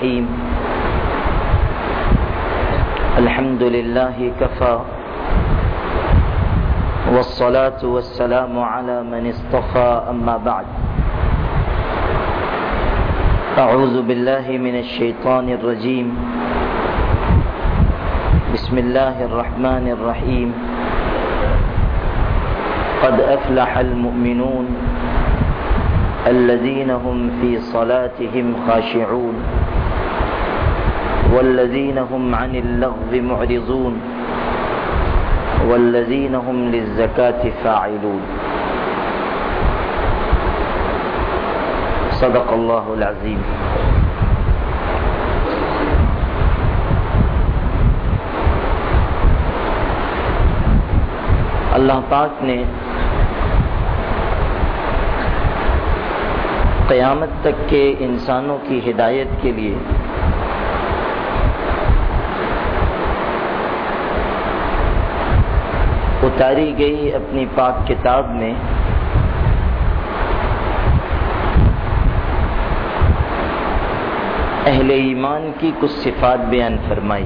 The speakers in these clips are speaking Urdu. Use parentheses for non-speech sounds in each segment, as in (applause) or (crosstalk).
الرحيم. الحمد لله كفى. والصلاة والسلام على من اصطفى أما بعد. أعوذ بالله من الشيطان الرجيم. بسم الله الرحمن الرحيم. قد أفلح المؤمنون الذين هم في صلاتهم خاشعون. والذين هم عن اللغو معرضون والذين هم للزكاة فاعلون. صدق الله العظيم اللہ پاک نے قیامت تک کے انسانوں کی ہدایت کے لیے اتاری گئی اپنی پاک کتاب میں۔ اہل ایمان کی کچھ صفات بیان فرمائی۔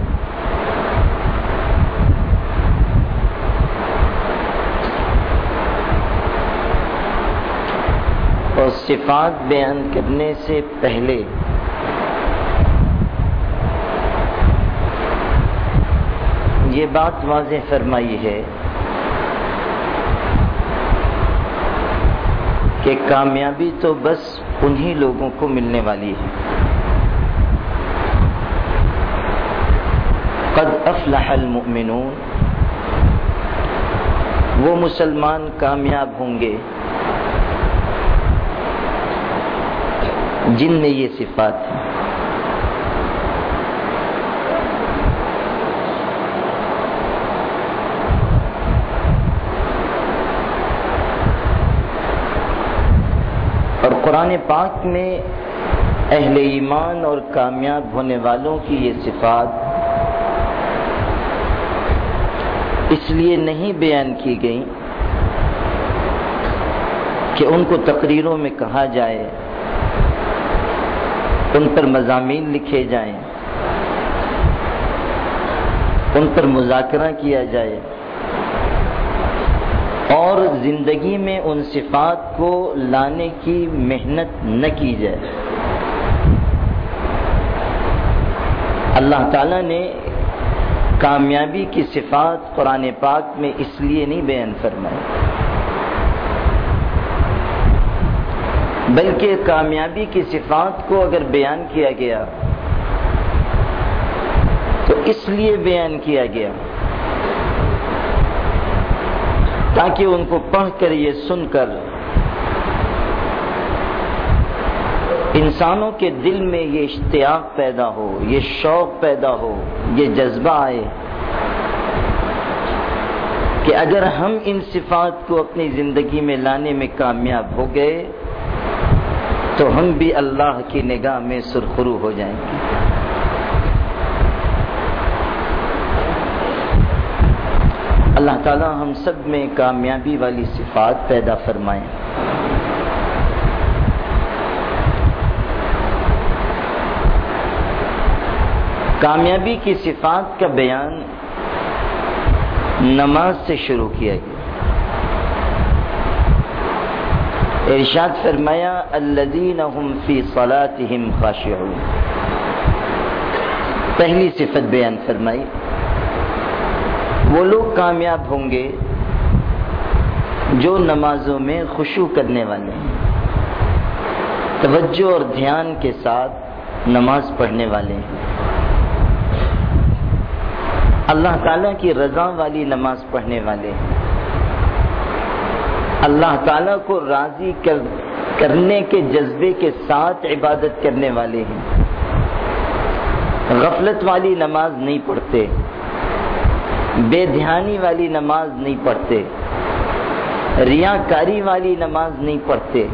اور صفات بیان کرنے سے پہلے یہ بات واضح فرمائی ہے۔ کہ کامیابی تو بس انہی لوگوں کو ملنے والی ہے۔ قد افلح المؤمنون۔ وہ مسلمان کامیاب ہوں گے جن میں یہ صفات ہیں اور قرآن پاک میں اہل ایمان اور کامیاب ہونے والوں کی یہ صفات اس لیے نہیں بیان کی گئی کہ ان کو تقریروں میں کہا جائے، ان پر مضامین لکھے جائیں، ان پر مذاکرہ کیا جائے۔ اور زندگی میں ان صفات کو لانے کی محنت نہ کی جائے۔ اللہ تعالی نے کامیابی کی صفات قرآن پاک میں اس لیے نہیں بیان فرمائی۔ بلکہ کامیابی کی صفات کو اگر بیان کیا گیا، تو اس لیے بیان کیا گیا۔ تاکہ ان کو پڑھ کر یہ سن کر انسانوں کے دل میں یہ اشتیاق پیدا ہو، یہ شوق پیدا ہو، یہ جذبہ آئے کہ اگر ہم ان صفات کو اپنی زندگی میں لانے میں کامیاب ہو گئے تو ہم بھی اللہ کی نگاہ میں سرخرو ہو جائیں گے۔ اللہ تعالی ہم سب میں کامیابی والی صفات پیدا فرمائیں کامیابی کی صفات کا بیان نماز سے شروع کیا گیا۔ ارشاد فرمایا، الذین هم فی صلاتهم خاشعون۔ پہلی صفت بیان فرمائی۔ وہ لوگ کامیاب ہوں گے جو نمازوں میں خوشو کرنے والے ہیں۔ توجہ اور دھیان کے ساتھ نماز پڑھنے والے ہیں۔ اللہ تعالیٰ کی رضا والی نماز پڑھنے والے ہیں۔ اللہ تعالیٰ کو راضی کر کرنے کے جذبے کے ساتھ عبادت کرنے والے ہیں۔ غفلت والی نماز نہیں پڑھتے۔ بے دھیانی والی نماز نہیں پڑھتے، ریاکاری والی نماز نہیں پڑھتے۔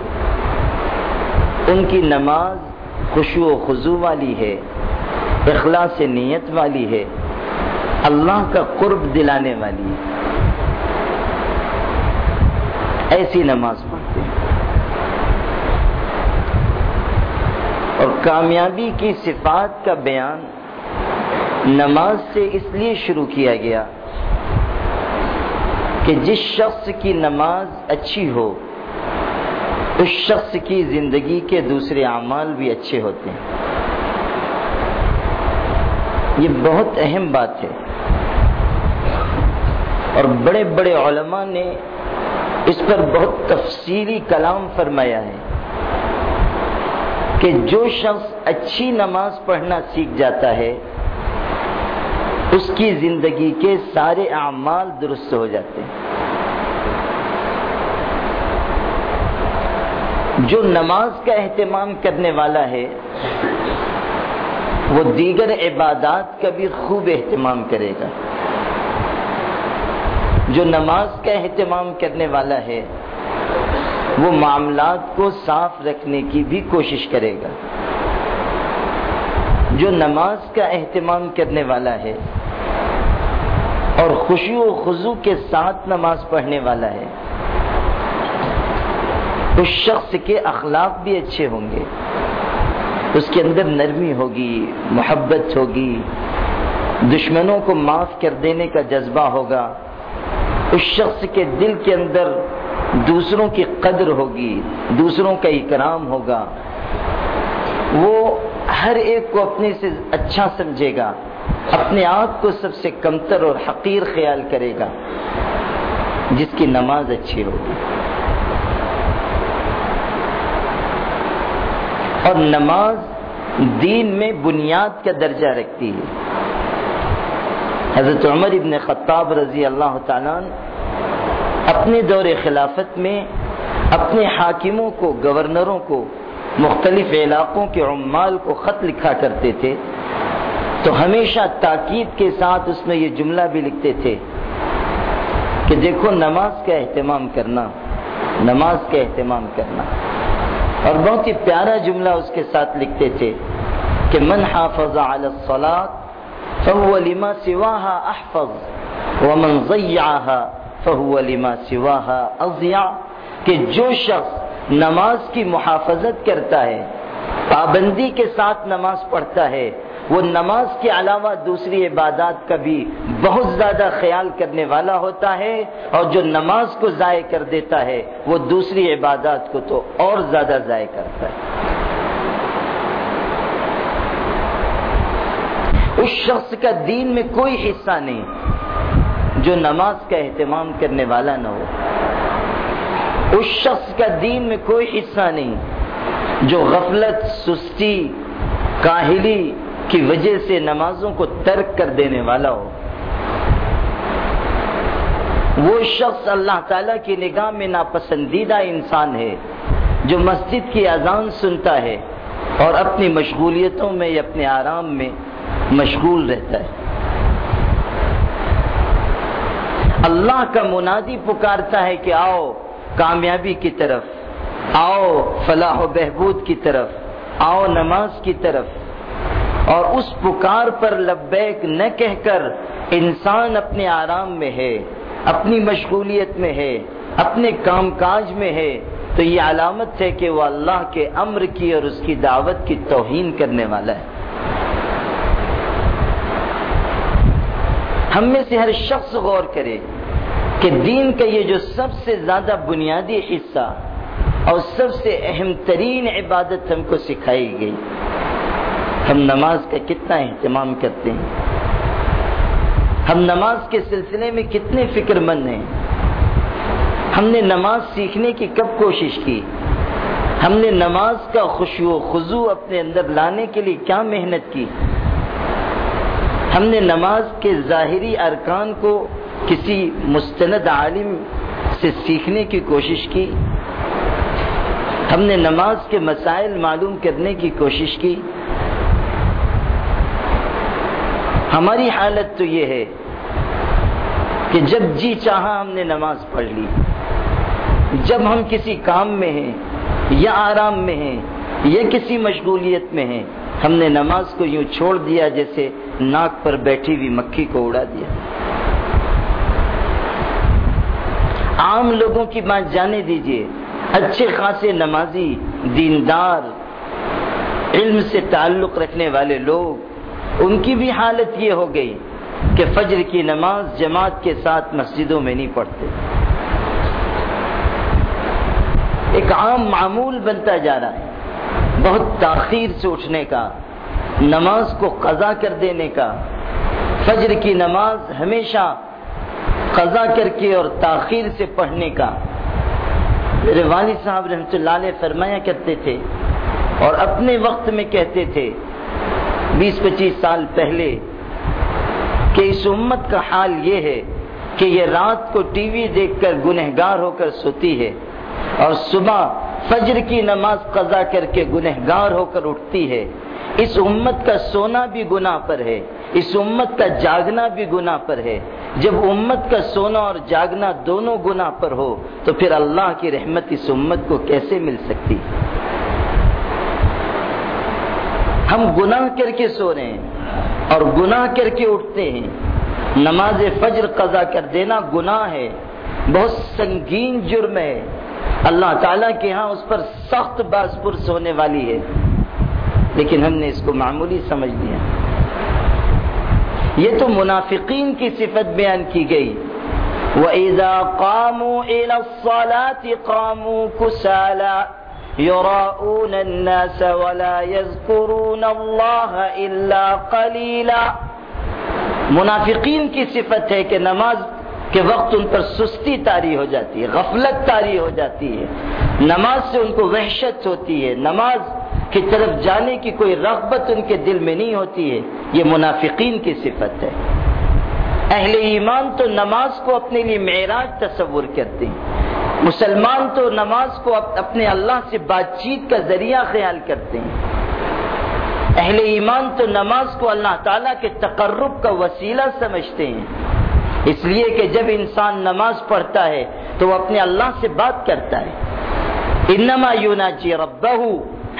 ان کی نماز خوشو و خضو والی ہے، اخلاص نیت والی ہے، اللہ کا قرب دلانے والی ہے۔ ایسی نماز پڑھتے ہیں۔ اور کامیابی کی صفات کا بیان نماز سے اس لیے شروع کیا گیا کہ جس شخص کی نماز اچھی ہو، اس شخص کی زندگی کے دوسرے اعمال بھی اچھے ہوتے ہیں۔ یہ بہت اہم بات ہے۔ اور بڑے بڑے علماء نے اس پر بہت تفصیلی کلام فرمایا ہے کہ جو شخص اچھی نماز پڑھنا سیکھ جاتا ہے اس کی زندگی کے سارے اعمال درست ہو جاتے ہیں۔ جو نماز کا اہتمام کرنے والا ہے، وہ دیگر عبادات کا بھی خوب اہتمام کرے گا۔ جو نماز کا اہتمام کرنے والا ہے، وہ معاملات کو صاف رکھنے کی بھی کوشش کرے گا۔ جو نماز کا اہتمام کرنے والا ہے اور خوشی و خضو کے ساتھ نماز پڑھنے والا ہے۔ اس شخص کے اخلاق بھی اچھے ہوں گے۔ اس کے اندر نرمی ہوگی، محبت ہوگی۔ دشمنوں کو معاف کر دینے کا جذبہ ہوگا۔ اس شخص کے دل کے اندر دوسروں کی قدر ہوگی، دوسروں کا اکرام ہوگا۔ وہ ہر ایک کو اپنے سے اچھا سمجھے گا۔ اپنے آپ کو سب سے کمتر اور حقیر خیال کرے گا، جس کی نماز اچھی ہوگی اور نماز دین میں بنیاد کا درجہ رکھتی ہے۔ حضرت عمر ابن خطاب رضی اللہ تعالیٰ اپنے دور خلافت میں اپنے حاکموں کو، گورنروں کو، مختلف علاقوں کے عمال کو خط لکھا کرتے تھے۔ تو ہمیشہ تاکید کے ساتھ اس میں یہ جملہ بھی لکھتے تھے کہ دیکھو نماز کا اہتمام کرنا، نماز کا اہتمام کرنا۔ اور بہت ہی پیارا جملہ اس کے ساتھ لکھتے تھے کہ من حافظ علی الصلاة فهو لما سواها احفظ، ومن ضيعها فهو لما سواها اضيع کہ جو شخص نماز کی محافظت کرتا ہے، پابندی کے ساتھ نماز پڑھتا ہے وہ نماز کے علاوہ دوسری عبادات کا بھی بہت زیادہ خیال کرنے والا ہوتا ہے اور جو نماز کو ضائع کر دیتا ہے وہ دوسری عبادات کو تو اور زیادہ ضائع کرتا ہے۔ اس شخص کا دین میں کوئی حصہ نہیں جو نماز کا اہتمام کرنے والا نہ ہو۔ اس شخص کا دین میں کوئی حصہ نہیں جو غفلت، سستی، کاہلی کی وجہ سے نمازوں کو ترک کر دینے والا ہو۔ وہ شخص اللہ تعالی کی نگاہ میں ناپسندیدہ انسان ہے، جو مسجد کی اذان سنتا ہے اور اپنی مشغولیتوں میں یا اپنے آرام میں مشغول رہتا ہے۔ اللہ کا منادی پکارتا ہے کہ آؤ کامیابی کی طرف، آؤ فلاح و بہبود کی طرف، آؤ نماز کی طرف۔ اور اس پکار پر لبیک نہ کہہ کر انسان اپنے آرام میں ہے، اپنی مشغولیت میں ہے، اپنے کام کاج میں ہے۔ تو یہ علامت ہے کہ وہ اللہ کے امر کی اور اس کی دعوت کی توہین کرنے والا ہے۔ ہم میں سے ہر شخص غور کرے کہ دین کا یہ جو سب سے زیادہ بنیادی حصہ اور سب سے اہم ترین عبادت ہم کو سکھائی گئی۔ ہم نماز کا کتنا اہتمام کرتے ہیں؟ ہم نماز کے سلسلے میں کتنے فکر مند ہیں؟ ہم نے نماز سیکھنے کی کب کوشش کی؟ ہم نے نماز کا خوشی و خضو اپنے اندر لانے کے لیے کیا محنت کی؟ ہم نے نماز کے ظاہری ارکان کو کسی مستند عالم سے سیکھنے کی کوشش کی؟ ہم نے نماز کے مسائل معلوم کرنے کی کوشش کی؟ ہماری حالت تو یہ ہے کہ جب جی چاہا ہم نے نماز پڑھ لی، جب ہم کسی کام میں ہیں یا آرام میں ہیں یا کسی مشغولیت میں ہیں، ہم نے نماز کو یوں چھوڑ دیا جیسے ناک پر بیٹھی ہوئی مکھی کو اڑا دیا۔ عام لوگوں کی بات جانے دیجیے، اچھے خاصے نمازی دیندار، علم سے تعلق رکھنے والے لوگ ان کی بھی حالت یہ ہو گئی کہ فجر کی نماز جماعت کے ساتھ مسجدوں میں نہیں پڑھتے۔ ایک عام معمول بنتا جا رہا ہے۔ بہت تاخیر سے اٹھنے کا، نماز کو قضا کر دینے کا۔ فجر کی نماز ہمیشہ قضا کر کے اور تاخیر سے پڑھنے کا۔ میرے والد صاحب رحمۃ اللہ علیہ فرمایا کرتے تھے اور اپنے وقت میں کہتے تھے بیس پچیس سال پہلے کہ اس امت کا حال یہ ہے کہ یہ رات کو ٹی وی دیکھ کر گنہگار ہو کر سوتی ہے اور صبح فجر کی نماز قضا کر کے گنہگار ہو کر اٹھتی ہے۔ اس امت کا سونا بھی گناہ پر ہے۔ اس امت کا جاگنا بھی گناہ پر ہے۔ جب امت کا سونا اور جاگنا دونوں گناہ پر ہو تو پھر اللہ کی رحمت اس امت کو کیسے مل سکتی؟ ہم گناہ کر کے سو رہے ہیں اور گناہ کر کے اٹھتے ہیں۔ نماز فجر قضا کر دینا گناہ ہے۔ بہت سنگین جرم ہے۔ اللہ تعالیٰ کے ہاں اس پر سخت باز پرس ہونے والی ہے۔ لیکن ہم نے اس کو معمولی سمجھ لیا۔ یہ تو منافقین کی صفت بیان کی گئی۔ وَإِذَا قَامُوا إِلَى الصَّلَاةِ قَامُوا كُسَالًا يُرَاءُونَ النَّاسَ وَلَا يَذْكُرُونَ اللَّهَ إِلَّا قَلِيلًا. منافقین کی صفت ہے کہ نماز کے وقت ان پر سستی تاری ہو جاتی ہے، غفلت تاری ہو جاتی ہے۔ نماز سے ان کو وحشت ہوتی ہے، نماز کی طرف جانے کی کوئی رغبت ان کے دل میں نہیں ہوتی ہے۔ یہ منافقین کی صفت ہے۔ اہل ایمان تو نماز کو اپنے لیے معراج تصور کرتے ہیں۔ مسلمان تو نماز کو اپنے اللہ سے بات چیت کا ذریعہ خیال کرتے ہیں۔ اہل ایمان تو نماز کو اللہ تعالیٰ کے تقرب کا وسیلہ سمجھتے ہیں۔ اس لیے کہ جب انسان نماز پڑھتا ہے تو وہ اپنے اللہ سے بات کرتا ہے۔ انما یوناجی ربہ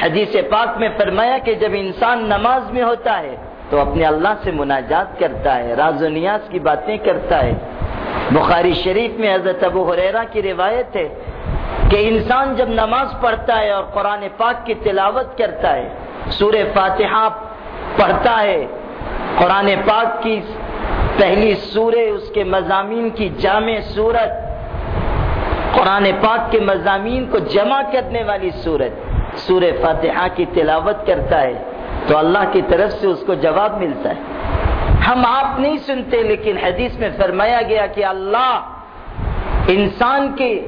حدیث پاک میں فرمایا کہ جب انسان نماز میں ہوتا ہے تو اپنے اللہ سے مناجات کرتا ہے، راز و نیاز کی باتیں کرتا ہے۔ بخاری شریف میں حضرت ابو حریرا کی روایت ہے کہ انسان جب نماز پڑھتا ہے اور قرآن پاک کی تلاوت کرتا ہے سور فاتحہ پڑھتا ہے، قرآن پاک کی پہلی سورہ، اس کے مضامین کی جامع صورت قرآن پاک کے مضامین کو جمع کرنے والی صورت سور فاتحہ کی تلاوت کرتا ہے۔ تو اللہ کی طرف سے اس کو جواب ملتا ہے۔ ہم آپ نہیں سنتے، لیکن حدیث میں فرمایا گیا کہ اللہ انسان کے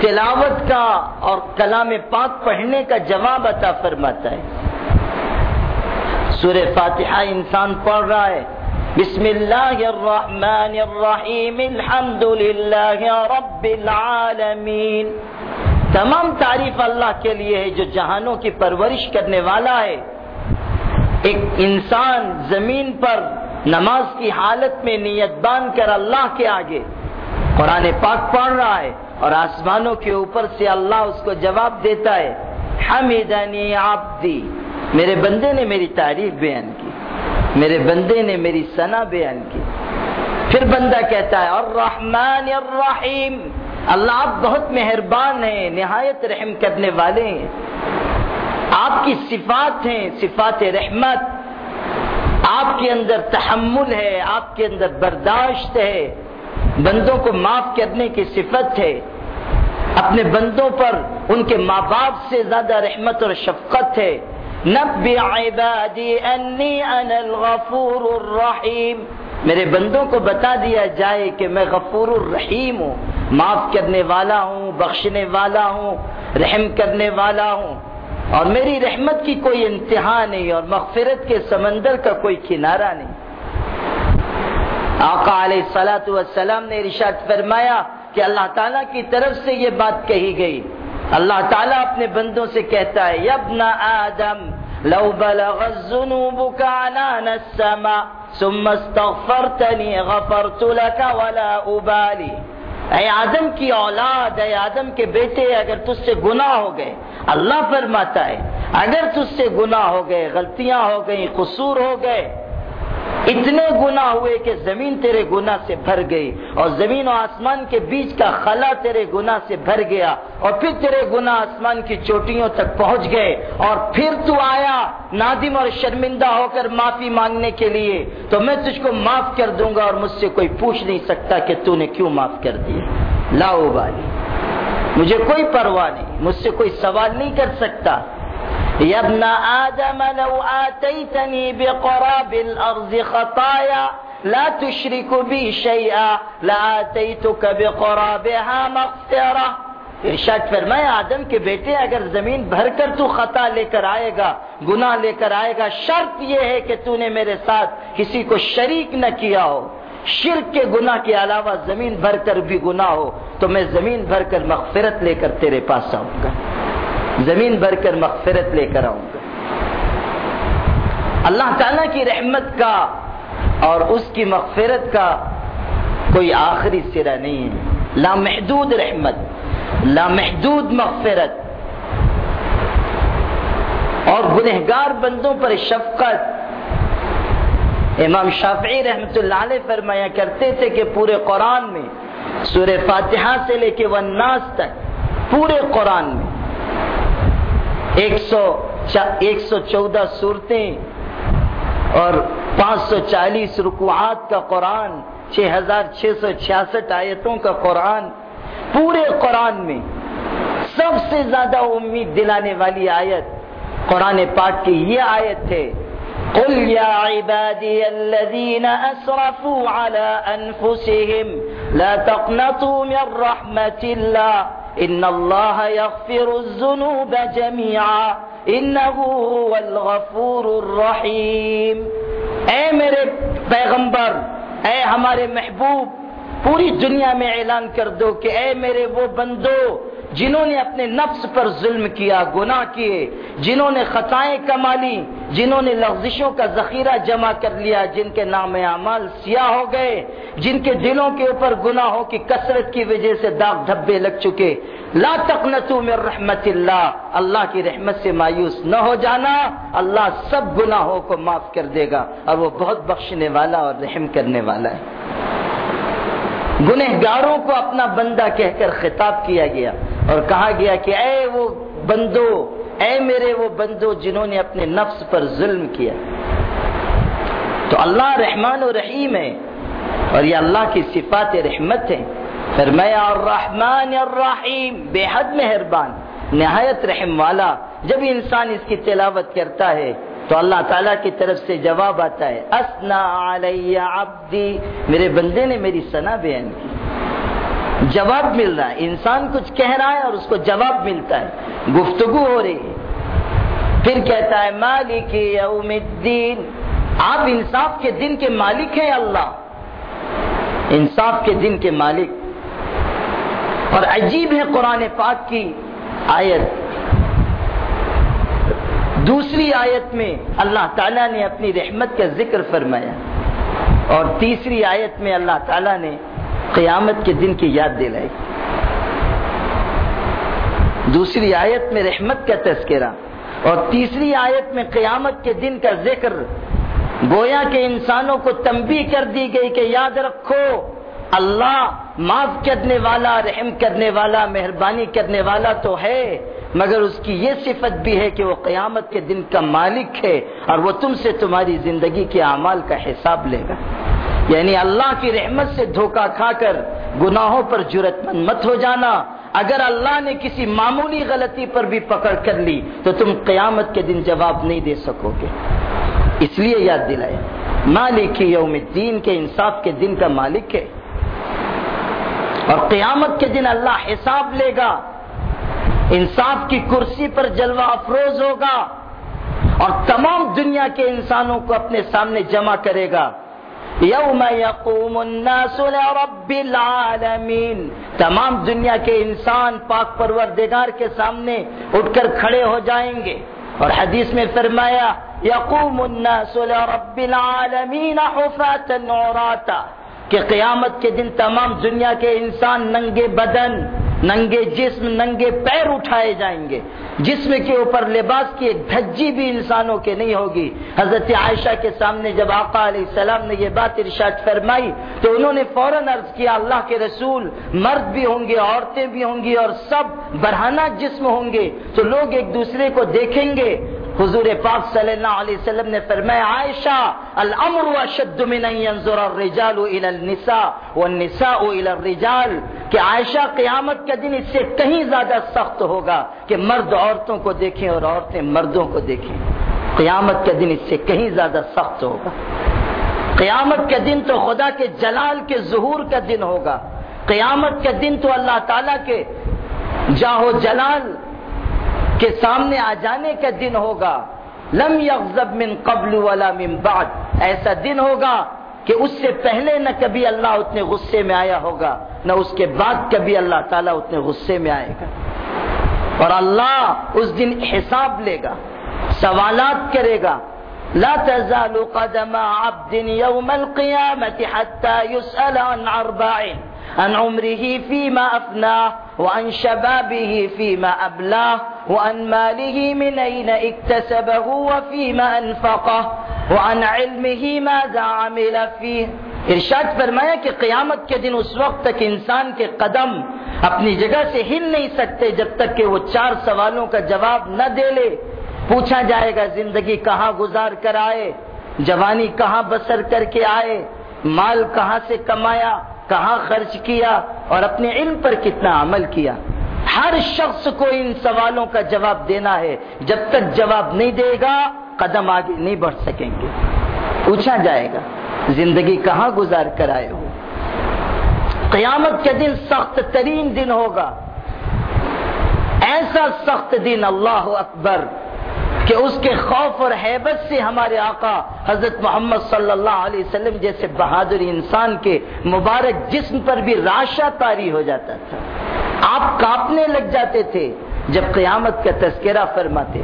تلاوت کا اور کلام پاک پڑھنے کا جواب عطا فرماتا ہے۔ سور فاتحہ انسان پڑھ رہا ہے۔ بسم اللہ الرحمن الرحیم، الحمد للہ رب العالمین۔ تمام تعریف اللہ کے لیے ہے، جو جہانوں کی پرورش کرنے والا ہے۔ ایک انسان زمین پر نماز کی حالت میں نیت بان کر اللہ کے آگے قرآن پاک پڑھ رہا ہے اور آسمانوں کے اوپر سے اللہ اس کو جواب دیتا ہے حمیدنی عبدی، میرے بندے نے میری تعریف بیان کی، میرے بندے نے میری سنا بیان کی۔ پھر بندہ کہتا ہے، الرحمن الرحیم، اللہ آپ بہت مہربان ہیں، نہایت رحم کرنے والے ہیں۔ آپ کی صفات ہیں، صفات رحمت۔ آپ کے اندر تحمل ہے، آپ کے اندر برداشت ہے۔ بندوں کو معاف کرنے کی صفت ہے۔ اپنے بندوں پر ان کے ماں باپ سے زیادہ رحمت اور شفقت ہے۔ نبی عبادی انی انا الغفور الرحیم۔ میرے بندوں کو بتا دیا جائے کہ میں غفور الرحیم ہوں۔ معاف کرنے والا ہوں، بخشنے والا ہوں، رحم کرنے والا ہوں۔ اور میری رحمت کی کوئی انتہا نہیں اور مغفرت کے سمندر کا کوئی کنارہ نہیں۔ آقا علیہ سلاۃ والسلام نے ارشاد فرمایا کہ اللہ تعالیٰ کی طرف سے یہ بات کہی گئی۔ اللہ تعالیٰ اپنے بندوں سے کہتا ہے یبن آدم، لو الذنوب عنان السماء ثم استغفرتني غفرت لك ولا ابالي اے آدم کی اولاد، اے آدم کے بیٹے، اگر تجھ سے گناہ ہو گئے، اللہ فرماتا ہے، اگر تجھ سے گناہ ہو گئے، غلطیاں ہو گئیں، قصور ہو گئے اتنے گنا ہوئے کہ زمین تیرے گنا سے بھر گئی اور زمین و آسمان کے بیچ کا خلا تیرے گنا سے بھر گیا اور پھر تیرے گنا آسمان کی چوٹیوں تک پہنچ گئے اور پھر تو آیا نادم اور شرمندہ ہو کر معافی مانگنے کے لیے تو میں تجھ کو معاف کر دوں گا اور مجھ سے کوئی پوچھ نہیں سکتا کہ تو نے کیوں معاف کر دیا۔ لاؤ بالی مجھے کوئی پرواہ نہیں، مجھ سے کوئی سوال نہیں کر سکتا۔ يا ابن آدم لو آتيتني بقراب الأرض خطايا لا تشرك بي شيئا، لآتيتك بقرابها مغفرة۔ ارشاد فرمایا آدم کے بیٹے، اگر زمین بھر کر تو خطا لے کر آئے گا، گناہ لے کر آئے گا، شرط یہ ہے کہ تو نے میرے ساتھ کسی کو شریک نہ کیا ہو۔ شرک کے گناہ کے علاوہ زمین بھر کر بھی گناہ ہو، تو میں زمین بھر کر مغفرت لے کر تیرے پاس آؤں گا۔ زمین بھر کر مغفرت لے کر آؤں گا۔ اللہ تعالی کی رحمت کا اور اس کی مغفرت کا کوئی آخری سرا نہیں ہے۔ لامحدود رحمت لامحدود مغفرت۔ اور گنہگار بندوں پر شفقت۔ امام شافعی رحمت اللہ علیہ فرمایا کرتے تھے کہ پورے قرآن میں، سورہ فاتحہ سے لے کے وناس تک، پورے قرآن میں ایک سو ایک سو چودہ صورتیں اور پانچ سو چالیس رکوعات کا قرآن، چھ ہزار چھ سو چھیاسٹھ آیتوں کا قرآن، پورے قرآن میں سب سے زیادہ امید دلانے والی آیت قرآن پاک کی یہ آیت ہے۔ قل يا عبادي الذين أسرفوا على أنفسهم لا تقنطوا من رحمة الله إن اللہ یغفر الذنوب جميعا إنه هو الغفور الرحیم اے میرے پیغمبر اے ہمارے محبوب پوری دنیا میں اعلان کر دو کہ اے میرے وہ بندو جنہوں نے اپنے نفس پر ظلم کیا، گناہ کیے، جنہوں نے خطائیں کما لی جنہوں نے لغزشوں کا ذخیرہ جمع کر لیا، جن کے نام اعمال سیاہ ہو گئے، جن کے دلوں کے اوپر گناہوں کی کثرت کی وجہ سے داغ دھبے لگ چکے۔ لا تقنطوا من رحمت اللہ اللہ کی رحمت سے مایوس نہ ہو جانا، اللہ سب گناہوں کو معاف کر دے گا اور وہ بہت بخشنے والا اور رحم کرنے والا ہے۔ گنہگاروں کو اپنا بندہ کہہ کر خطاب کیا گیا اور کہا گیا کہ اے وہ بندو، اے میرے وہ بندو جنہوں نے اپنے نفس پر ظلم کیا۔ تو اللہ رحمان و رحیم ہے اور یہ اللہ کی صفات رحمت ہے فرمایا، الرحمن الرحیم، بے حد مہربان، نہایت رحم والا۔ جب انسان اس کی تلاوت کرتا ہے تو اللہ تعالیٰ کی طرف سے جواب آتا ہے اسنا علی عبدی، میرے بندے نے میری سنا بیان کی۔ جواب مل رہا ہے، انسان کچھ کہہ رہا ہے اور اس کو جواب ملتا ہے۔ گفتگو ہو رہی ہے۔ پھر کہتا ہے، مالک یوم الدین۔ آپ انصاف کے دن کے مالک ہیں اللہ۔ انصاف کے دن کے مالک۔ اور عجیب ہے قرآن پاک کی آیت۔ دوسری آیت میں اللہ تعالیٰ نے اپنی رحمت کا ذکر فرمایا اور تیسری آیت میں اللہ تعالیٰ نے قیامت کے دن کی یاد دلائی۔ دوسری آیت میں رحمت کا تذکرہ اور تیسری آیت میں قیامت کے دن کا ذکر۔ گویا کے انسانوں کو تنبیہ کر دی گئی کہ یاد رکھو، اللہ معاف کرنے والا، رحم کرنے والا، مہربانی کرنے والا تو ہے۔ مگر اس کی یہ صفت بھی ہے کہ وہ قیامت کے دن کا مالک ہے اور وہ تم سے تمہاری زندگی کے اعمال کا حساب لے گا۔ یعنی اللہ کی رحمت سے دھوکہ کھا کر گناہوں پر جرت مند مت ہو جانا۔ اگر اللہ نے کسی معمولی غلطی پر بھی پکڑ کر لی تو تم قیامت کے دن جواب نہیں دے سکو گے۔ اس لیے یاد دلائے مالک یوم الدین کے انصاف کے دن کا مالک ہے۔ اور قیامت کے دن اللہ حساب لے گا۔ انصاف کی کرسی پر جلوہ افروز ہوگا اور تمام دنیا کے انسانوں کو اپنے سامنے جمع کرے گا۔ یوم یقوم الناس لرب العالمین۔ تمام دنیا کے انسان پاک پروردگار کے سامنے اٹھ کر کھڑے ہو جائیں گے۔ اور حدیث میں فرمایا، یقوم الناس لرب العالمین عراتا۔ کہ قیامت کے دن تمام دنیا کے انسان ننگے بدن، ننگے جسم، ننگے پیر اٹھائے جائیں گے۔ جسم کے اوپر لباس کی ایک دھجی بھی انسانوں کے نہیں ہوگی۔ حضرت عائشہ کے سامنے جب آقا علیہ السلام نے یہ بات ارشاد فرمائی تو انہوں نے فوراً عرض کیا، اللہ کے رسول مرد بھی ہوں گے، عورتیں بھی ہوں گی اور سب برہانہ جسم ہوں گے۔ تو لوگ ایک دوسرے کو دیکھیں گے۔ حضور پاک صلی اللہ علیہ وسلم نے فرمایا، عائشہ، الامر اشد من ان ينظر الرجال الى النساء والنساء الى الرجال، کہ عائشہ قیامت کا دن اس سے کہیں زیادہ سخت ہوگا کہ مرد عورتوں کو دیکھیں اور عورتیں مردوں کو دیکھیں۔ قیامت کا دن اس سے کہیں زیادہ سخت ہوگا۔ قیامت کا دن تو خدا کے جلال کے ظہور کا دن ہوگا۔ قیامت کا دن تو اللہ تعالی کے جاہو جلال کے سامنے آ جانے کا دن ہوگا۔ لم یغضب من قبل ولا من بعد۔ ایسا دن ہوگا کہ اس سے پہلے نہ کبھی اللہ اتنے غصے میں آیا ہوگا، نہ اس کے بعد کبھی اللہ تعالیٰ اتنے غصے میں آئے گا۔ اور اللہ اس دن حساب لے گا، سوالات کرے گا۔ لا تزال قدم عبد يوم القيامة حتى يسأل عن أربعين عن عمره فيما أفناه وعن شبابه فيما أبلاه، وعن ماله من أين اكتسبه وفيما أنفقه، وعن علمه ماذا عمل فيه۔ ارشاد فرمایا کہ قیامت کے دن اس وقت تک انسان کے قدم اپنی جگہ سے ہل نہیں سکتے جب تک کہ وہ چار سوالوں کا جواب نہ دے لے۔ پوچھا جائے گا زندگی کہاں گزار کر آئے، جوانی کہاں بسر کر کے آئے، مال کہاں سے کمایا کہاں خرچ کیا اور اپنے علم پر کتنا عمل کیا۔ ہر شخص کو ان سوالوں کا جواب دینا ہے۔ جب تک جواب نہیں دے گا، قدم آگے نہیں بڑھ سکیں گے۔ پوچھا جائے گا، زندگی کہاں گزار کر آئے ہو؟ قیامت کا دن سخت ترین دن ہوگا۔ ایسا سخت دن اللہ اکبر۔ کہ اس کے خوف اور حیبت سے ہمارے آقا حضرت محمد صلی اللہ علیہ وسلم جیسے بہادر انسان کے مبارک جسم پر بھی راشا تاری ہو جاتا تھا۔ آپ کاپنے لگ جاتے تھے جب قیامت کا تذکرہ فرماتے۔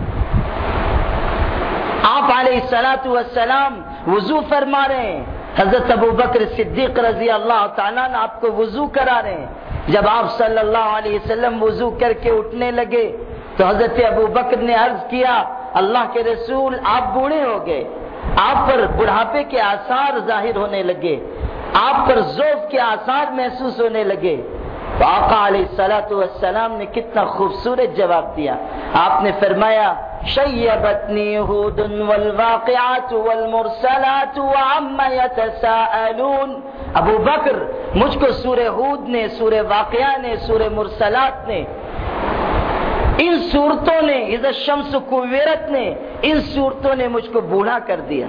آپ علیہ سلاۃ والسلام وضو فرما رہے ہیں۔ حضرت ابو بکر صدیق رضی اللہ تعالیٰ نے آپ کو وضو کرا رہے ہیں۔ جب آپ صلی اللہ علیہ وسلم وضو کر کے اٹھنے لگے تو حضرت ابو بکر نے عرض کیا، اللہ کے رسول آپ بوڑھے ہو گئے، آپ پر بڑھاپے کے آثار ظاہر ہونے لگے، آپ پر ذوف کے آثار محسوس ہونے لگے۔ تو آقا علیہ سلاۃ والسلام نے کتنا خوبصورت جواب دیا۔ آپ نے فرمایا، شیبتنی ہود والواقعات والمرسلات وعما يتساءلون ابو بکر، مجھ کو سورہ ہود نے، سورہ واقعہ نے، سورہ مرسلات نے ان صورتوں نے عزت شمس کویرت نے ان صورتوں نے مجھ کو بوڑھا کر دیا۔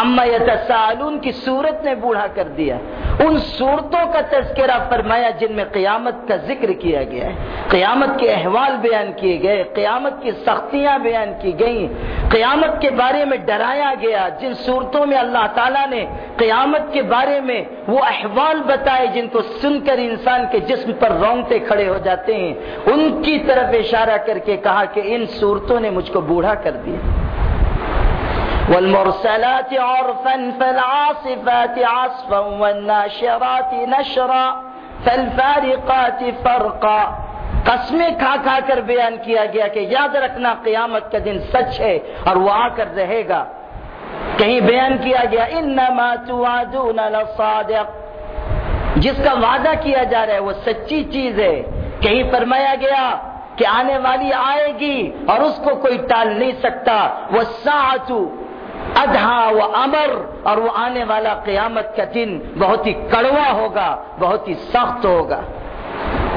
اما یتسالون کی صورت نے بوڑھا کر دیا۔ ان صورتوں کا تذکرہ فرمایا جن میں قیامت کا ذکر کیا گیا ہے۔ قیامت کے احوال بیان کیے گئے، قیامت کی سختیاں بیان کی گئیں۔ قیامت کے بارے میں ڈرایا گیا۔ جن صورتوں میں اللہ تعالیٰ نے قیامت کے بارے میں وہ احوال بتائے جن کو سن کر انسان کے جسم پر رونگتے کھڑے ہو جاتے ہیں، ان کی طرف اشارہ کر کے کہا کہ ان صورتوں نے مجھ کو بوڑھا کر دیا۔ والمرسلات عرفا فالعاصفات عصفا والناشرات نشرا فالفارقات فرقا قسمیں کھا کھا کر بیان کیا گیا کہ یاد رکھنا قیامت کا دن سچ ہے اور وہ آ کر رہے گا۔ کہیں بیان کیا گیا، انما توعدون لصادق۔ جس کا وعدہ کیا جا رہا ہے وہ سچی چیز ہے۔ کہیں فرمایا گیا کہ آنے والی آئے گی اور اس کو کوئی ٹال نہیں سکتا۔ وہ ساتو ادھا و امر، اور وہ آنے والا قیامت کا دن بہت ہی کڑوا ہوگا، بہت ہی سخت ہوگا۔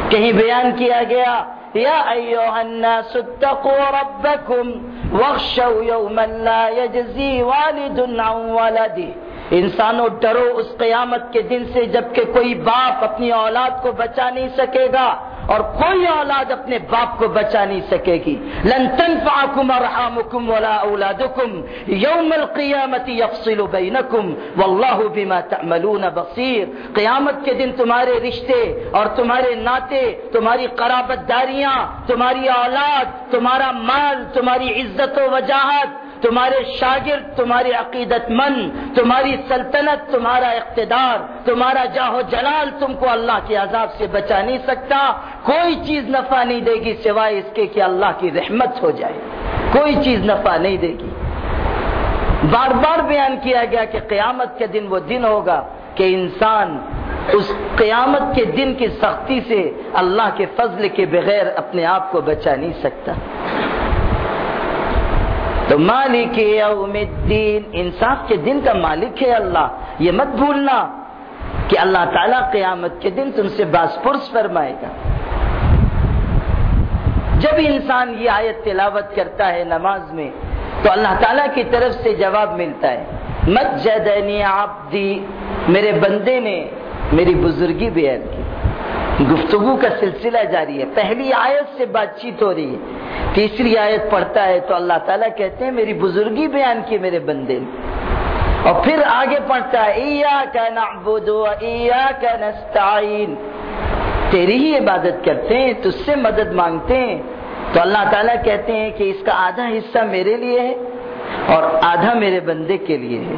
کہیں بیان کیا گیا؟ یا ایوہ الناس اتقوا ربکم واخشوا یوما لا یجزی والد عن ولدی انسانوں ڈرو اس قیامت کے دن سے جبکہ کوئی باپ اپنی اولاد کو بچا نہیں سکے گا۔ اور کوئی اولاد اپنے باپ کو بچا نہیں سکے گی۔ لن تنفعکم ارحامکم ولا اولادکم۔ یوم القیامت یفصل بینکم۔ واللہ بما تعملون بصیر۔ قیامت کے دن تمہارے رشتے اور تمہارے ناتے تمہاری قرابت داریاں، تمہاری اولاد، تمہارا مال، تمہاری عزت و وجاہت تمہارے شاگرد تمہارے عقیدت مند، تمہاری سلطنت، تمہارا اقتدار، تمہارا جاہو جلال تم کو اللہ کے عذاب سے بچا نہیں سکتا۔ کوئی چیز نفع نہیں دے گی سوائے اس کے کہ اللہ کی رحمت ہو جائے۔ کوئی چیز نفع نہیں دے گی۔ بار بار بیان کیا گیا کہ قیامت کے دن وہ دن ہوگا کہ انسان اس قیامت کے دن کی سختی سے اللہ کے فضل کے بغیر اپنے آپ کو بچا نہیں سکتا۔ تو مالک یوم الدین، انصاف کے دن کا مالک ہے اللہ۔ یہ مت بھولنا کہ اللہ تعالیٰ قیامت کے دن تم سے باس پرس فرمائے گا۔ جب انسان یہ آیت تلاوت کرتا ہے نماز میں، تو اللہ تعالیٰ کی طرف سے جواب ملتا ہے۔ مت جدنی آپ میرے بندے نے میری بزرگی بیان کی۔ گفتگو کا سلسلہ جاری ہے۔ پہلی آیت سے بات چیت ہو رہی ہے۔ تیسری آیت پڑھتا ہے تو اللہ تعالیٰ کہتے ہیں، میری بزرگی بیان کی میرے بندے۔ نے اور پھر آگے پڑھتا ہے تیری ہی عبادت کرتے ہیں تج سے مدد مانگتے ہیں۔ تو اللہ تعالیٰ کہتے ہیں کہ اس کا آدھا حصہ میرے لیے ہے اور آدھا میرے بندے کے لیے ہے۔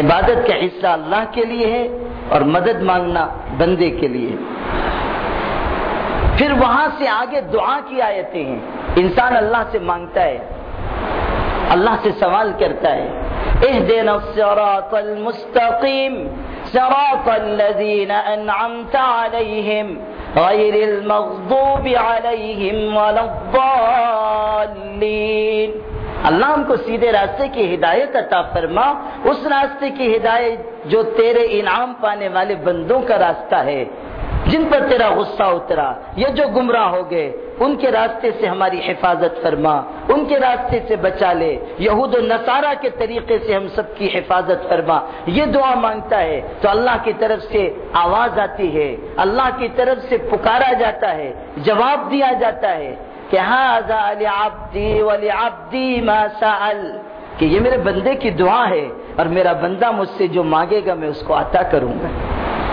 عبادت کا حصہ اللہ کے لیے ہے۔ اور مدد مانگنا بندے کے لیے۔ پھر وہاں سے آگے دعا کی آیتیں ہیں۔ انسان اللہ سے مانگتا ہے۔ اللہ سے سوال کرتا ہے۔ اهدنا الصراط المستقيم، صراط الذين أنعمت عليهم، غير المغضوب عليهم ولا الضالين۔ اللہ ہم کو سیدھے راستے کی ہدایت عطا فرما، اس راستے کی ہدایت جو تیرے انعام پانے والے بندوں کا راستہ ہے، جن پر تیرا غصہ اترا یہ جو گمراہ ہو گئے، ان کے راستے سے ہماری حفاظت فرما، ان کے راستے سے بچا لے۔ یہود و نصارہ کے طریقے سے ہم سب کی حفاظت فرما۔ یہ دعا مانگتا ہے تو اللہ کی طرف سے آواز آتی ہے، اللہ کی طرف سے پکارا جاتا ہے، جواب دیا جاتا ہے۔ کہ کہ یہ میرے بندے کی دعا ہے اور میرا بندہ مجھ سے جو مانگے گا میں اس کو عطا کروں گا۔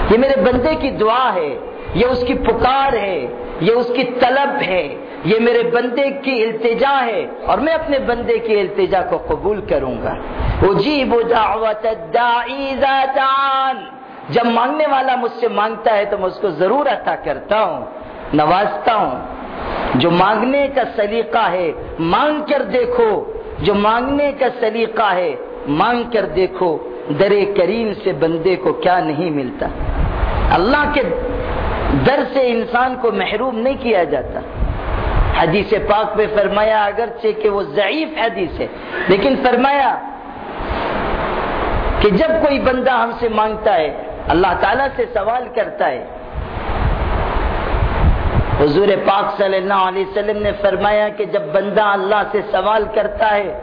یہ میرے بندے کی دعا ہے، یہ اس کی پکار ہے، یہ اس کی طلب ہے، یہ میرے بندے کی التجا ہے اور میں اپنے بندے کی التجا کو قبول کروں گا۔ دعوت جب مانگنے والا مجھ سے مانگتا ہے تو میں اس کو ضرور عطا کرتا ہوں، نوازتا ہوں۔ جو مانگنے کا سلیقہ ہے، مانگ کر دیکھو۔ جو مانگنے کا سلیقہ ہے، مانگ کر دیکھو۔ در کریم سے بندے کو کیا نہیں ملتا۔ اللہ کے در سے انسان کو محروم نہیں کیا جاتا۔ حدیث پاک میں فرمایا، اگرچہ کہ وہ ضعیف حدیث ہے، لیکن فرمایا کہ جب کوئی بندہ ہم سے مانگتا ہے، اللہ تعالیٰ سے سوال کرتا ہے حضور پاک صلی اللہ علیہ وسلم نے فرمایا کہ جب بندہ اللہ سے سوال کرتا ہے،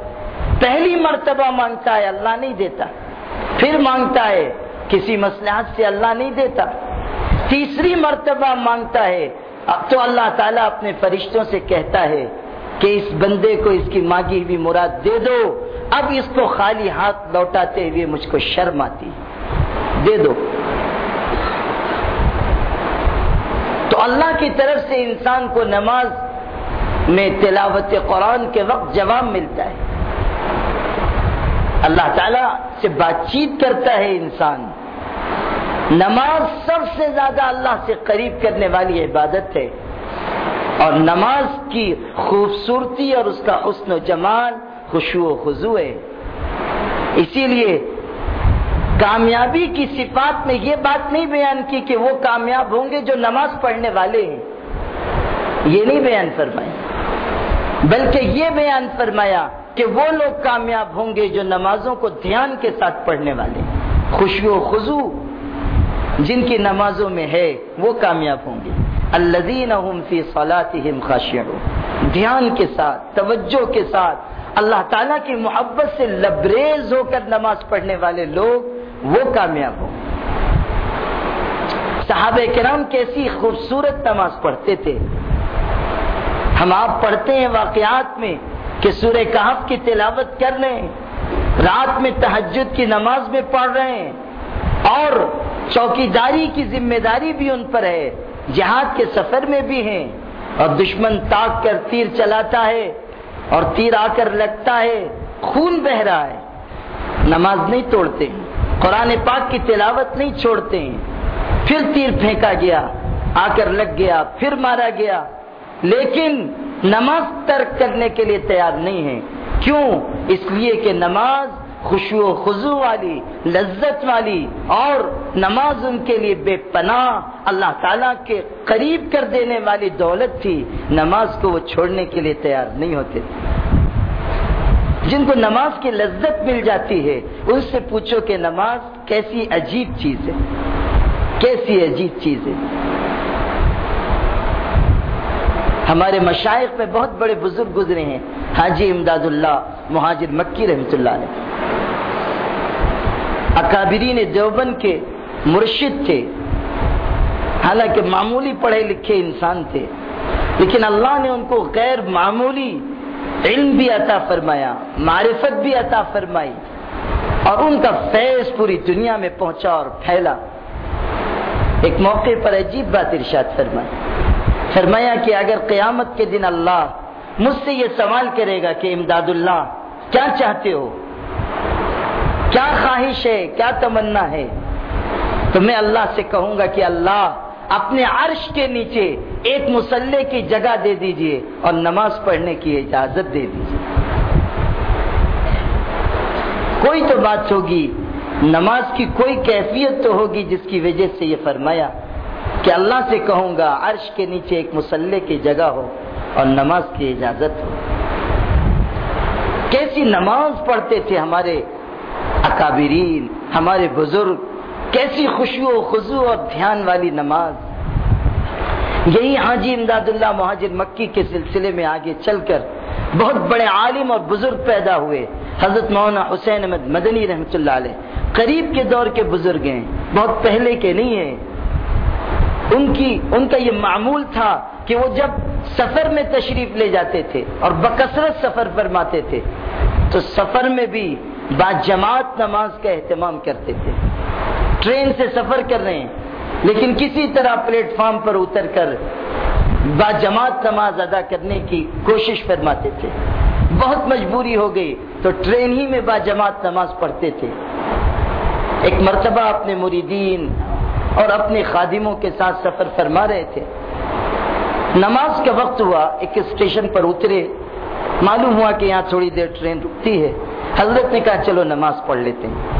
پہلی مرتبہ مانگتا ہے، اللہ نہیں دیتا۔ پھر مانگتا ہے، کسی مسلحت سے اللہ نہیں دیتا۔ تیسری مرتبہ مانگتا ہے، اب تو اللہ تعالیٰ اپنے فرشتوں سے کہتا ہے کہ اس بندے کو اس کی مانگی ہوئی مراد دے دو۔ اب اس کو خالی ہاتھ لوٹاتے ہوئے مجھ کو شرم آتی دے دو۔ تو اللہ کی طرف سے انسان کو نماز میں تلاوت قرآن کے وقت جواب ملتا ہے۔ اللہ تعالی سے بات چیت کرتا ہے انسان۔ نماز سب سے زیادہ اللہ سے قریب کرنے والی عبادت ہے۔ اور نماز کی خوبصورتی اور اس کا حسن و جمال خوشو و خضو ہے۔ اسی لیے کامیابی کی صفات میں یہ بات نہیں بیان کی کہ وہ کامیاب ہوں گے جو نماز پڑھنے والے ہیں۔ یہ نہیں بیان فرمایا۔ بلکہ یہ بیان فرمایا کہ وہ لوگ کامیاب ہوں گے جو نمازوں کو دھیان کے ساتھ پڑھنے والے خوشی و خزو جن کی نمازوں میں ہے، وہ کامیاب ہوں گے۔ دھیان کے ساتھ، توجہ کے ساتھ۔ اللہ تعالیٰ کی محبت سے لبریز ہو کر نماز پڑھنے والے لوگ وہ کامیاب ہوں صحابہ کرام کیسی خوبصورت نماز پڑھتے تھے۔ ہم آپ پڑھتے ہیں واقعات میں کہ سورہ کہف کی تلاوت کر رہے ہیں، رات میں تحجد کی نماز میں پڑھ رہے ہیں، اور چوکی داری کی ذمہ داری بھی ان پر ہے، جہاد کے سفر میں بھی ہیں۔ اور دشمن تاک کر تیر چلاتا ہے، اور تیر آ کر لگتا ہے، خون بہ رہا ہے۔ نماز نہیں توڑتے۔ قرآن پاک کی تلاوت نہیں چھوڑتے ہیں۔ پھر تیر پھینکا گیا آ کر لگ گیا، پھر مارا گیا۔ لیکن نماز ترک کرنے کے لیے تیار نہیں ہے کیوں؟ اس لیے کہ نماز خوشو و خزو والی، لذت والی اور نماز ان کے لیے بے پناہ، اللہ تعالیٰ کے قریب کر دینے والی دولت تھی۔ نماز کو وہ چھوڑنے کے لیے تیار نہیں ہوتے جن کو نماز کی لذت مل جاتی ہے، ان سے پوچھو کہ نماز کیسی عجیب چیز ہے۔ کیسی عجیب چیز ہے۔ ہمارے مشائق میں بہت بڑے بزرگ گزرے ہیں، حاجی امداد اللہ، مہاجر مکی رحمت اللہ علیہ۔ اکابرین دیوبند کے مرشد تھے۔ حالانکہ معمولی پڑھے لکھے انسان تھے، لیکن اللہ نے ان کو غیر معمولی علم بھی عطا فرمایا، معرفت بھی عطا فرمائی، اور ان کا فیض پوری دنیا میں پہنچا اور پھیلا۔ ایک موقع پر عجیب بات ارشاد فرمائی۔ فرمایا کہ اگر قیامت کے دن اللہ مجھ سے یہ سوال کرے گا کہ امداد اللہ، کیا چاہتے ہو؟ کیا خواہش ہے؟ کیا تمنا ہے؟ تو میں اللہ سے کہوں گا کہ اللہ اپنے عرش کے نیچے ایک مسلح کی جگہ دے دیجیے اور نماز پڑھنے کی اجازت دے دیجیے۔ کوئی تو بات ہوگی، نماز کی کوئی کیفیت تو ہوگی جس کی وجہ سے یہ فرمایا کہ اللہ سے کہوں گا عرش کے نیچے ایک مسلح کی جگہ ہو اور نماز کی اجازت ہو۔ کیسی نماز پڑھتے تھے ہمارے اکابرین، ہمارے بزرگ کیسی خوشی و خزو اور دھیان والی نماز. یہی حاجی امداد اللہ مہاجر مکی کے سلسلے میں آگے چل کر بہت بڑے عالم اور بزرگ پیدا ہوئے. حضرت مولانا حسین احمد مدنی رحمۃ اللہ علیہ قریب کے دور کے بزرگ ہیں، بہت پہلے کے نہیں ہیں. ان کی، ان کا یہ معمول تھا کہ وہ جب سفر میں تشریف لے جاتے تھے اور بکثرت سفر فرماتے تھے، تو سفر میں بھی با جماعت نماز کا اہتمام کرتے تھے۔ ٹرین سے سفر کر رہے ہیں۔ لیکن کسی طرح پلیٹ فارم پر اتر کر با جماعت نماز ادا کرنے کی کوشش فرماتے تھے۔ بہت مجبوری ہو گئی تو ٹرین ہی میں با جماعت نماز پڑھتے تھے۔ ایک مرتبہ اپنے مریدین اور اپنے خادموں کے ساتھ سفر فرما رہے تھے۔ نماز کا وقت ہوا، ایک اسٹیشن پر اترے۔ معلوم ہوا کہ یہاں تھوڑی دیر ٹرین رکتی ہے۔ حضرت نے کہا، چلو نماز پڑھ لیتے ہیں۔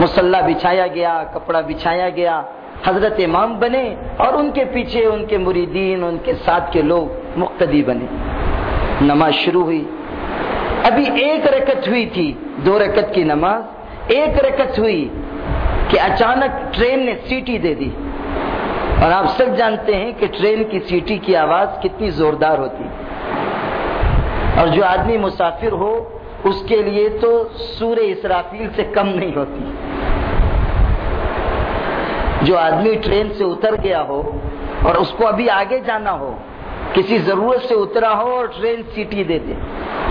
مسلح بچھایا گیا، کپڑا بچھایا گیا، حضرت امام بنے اور ان کے پیچھے ان کے مریدین، ان کے ساتھ کے لوگ مقتدی بنے۔ نماز شروع ہوئی۔ ابھی ایک رکت ہوئی تھی، دو رکت کی نماز۔ ایک رکت ہوئی کہ اچانک ٹرین نے سیٹی دے دی۔ اور آپ سب جانتے ہیں کہ ٹرین کی سیٹی کی آواز کتنی زوردار ہوتی۔ اور جو آدمی مسافر ہو، اس کے لیے تو سورہ اسرافیل سے کم نہیں ہوتی۔ جو آدمی ٹرین سے اتر گیا ہو اور اس کو ابھی آگے جانا ہو، کسی ضرورت سے اترا ہو اور ٹرین سیٹی دے دے،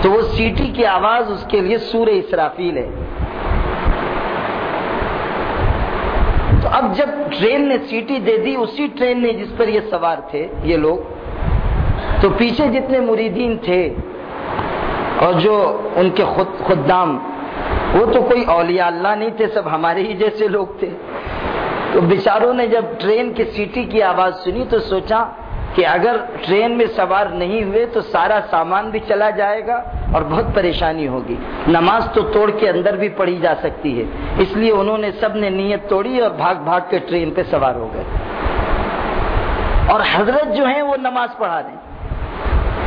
تو وہ سیٹی کی آواز اس کے لیے سورہ اسرافیل ہے۔ تو اب جب ٹرین نے سیٹی دے دی، اسی ٹرین نے جس پر یہ سوار تھے، یہ لوگ، تو پیچھے جتنے مریدین تھے اور جو ان کے خود خدام، وہ تو کوئی اولیاء اللہ نہیں تھے، سب ہمارے ہی جیسے لوگ تھے۔ تو بیچاروں نے جب ٹرین کی سیٹی کی آواز سنی تو سوچا کہ اگر ٹرین میں سوار نہیں ہوئے تو سارا سامان بھی چلا جائے گا اور بہت پریشانی ہوگی۔ نماز تو توڑ کے اندر بھی پڑھی جا سکتی ہے۔ اس لیے انہوں نے سب نے نیت توڑی اور بھاگ بھاگ کے ٹرین پہ سوار ہو گئے۔ اور حضرت جو ہیں وہ نماز پڑھا دیں